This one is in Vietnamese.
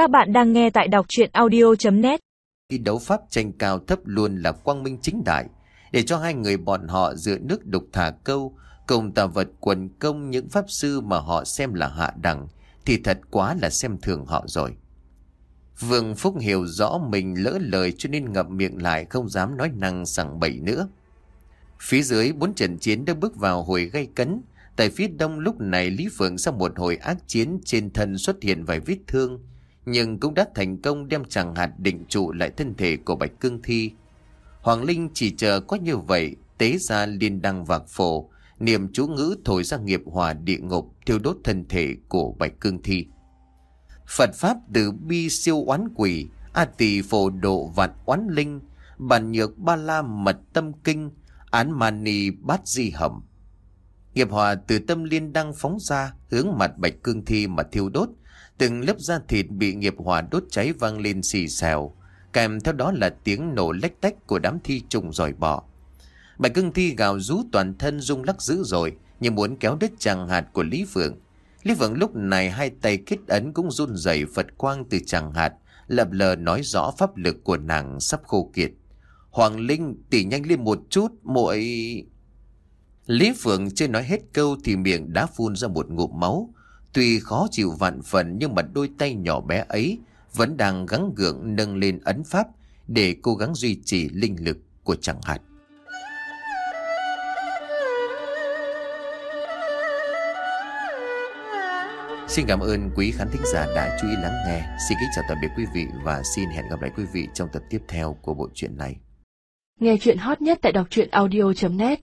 Các bạn đang nghe tại đọc chuyện audio.net khi đấu pháp tranh cao thấp luôn là quang minh chính đại, Để cho hai người bọn họ dựa nước đục thả câu, Cùng tà vật quần công những pháp sư mà họ xem là hạ đẳng, Thì thật quá là xem thường họ rồi. Vương Phúc hiểu rõ mình lỡ lời cho nên ngậm miệng lại không dám nói năng sẵn bậy nữa. Phía dưới, bốn trận chiến đã bước vào hồi gây cấn. Tại phía đông lúc này, Lý Phượng sau một hồi ác chiến trên thân xuất hiện vài vết thương. Nhưng cũng đã thành công đem chẳng hạt định trụ lại thân thể của Bạch Cương Thi. Hoàng Linh chỉ chờ có như vậy, Tế ra liên đăng vạc phổ, Niệm chú ngữ thổi ra nghiệp hòa địa ngục, Thiêu đốt thân thể của Bạch Cương Thi. Phật Pháp từ bi siêu oán quỷ, A tỳ phổ độ vạn oán linh, Bản nhược ba la mật tâm kinh, Án mani bát di hầm Nghiệp hòa từ tâm liên đăng phóng ra Hướng mặt bạch cương thi mà thiêu đốt Từng lớp da thịt bị nghiệp hỏa đốt cháy vang lên xì xèo Kèm theo đó là tiếng nổ lách tách của đám thi trùng dòi bỏ Bạch cưng thi gào rú toàn thân rung lắc dữ rồi Như muốn kéo đứt chàng hạt của Lý Phượng. Lý Phượng lúc này hai tay kết ấn cũng run rẩy Phật quang từ chàng hạt, Lập lờ nói rõ pháp lực của nàng sắp khô kiệt. Hoàng Linh, tỉ nhanh lên một chút, muội. Lý Phượng chưa nói hết câu thì miệng đã phun ra một ngụm máu. Tuy khó chịu vạn phần nhưng mà đôi tay nhỏ bé ấy vẫn đang gắng gượng nâng lên ấn pháp để cố gắng duy trì linh lực của chẳng hạt. Xin cảm ơn quý khán thính giả đã chú ý lắng nghe. Xin kính chào tạm biệt quý vị và xin hẹn gặp lại quý vị trong tập tiếp theo của bộ truyện này. Nghe chuyện hot nhất tại đọc truyện audio.net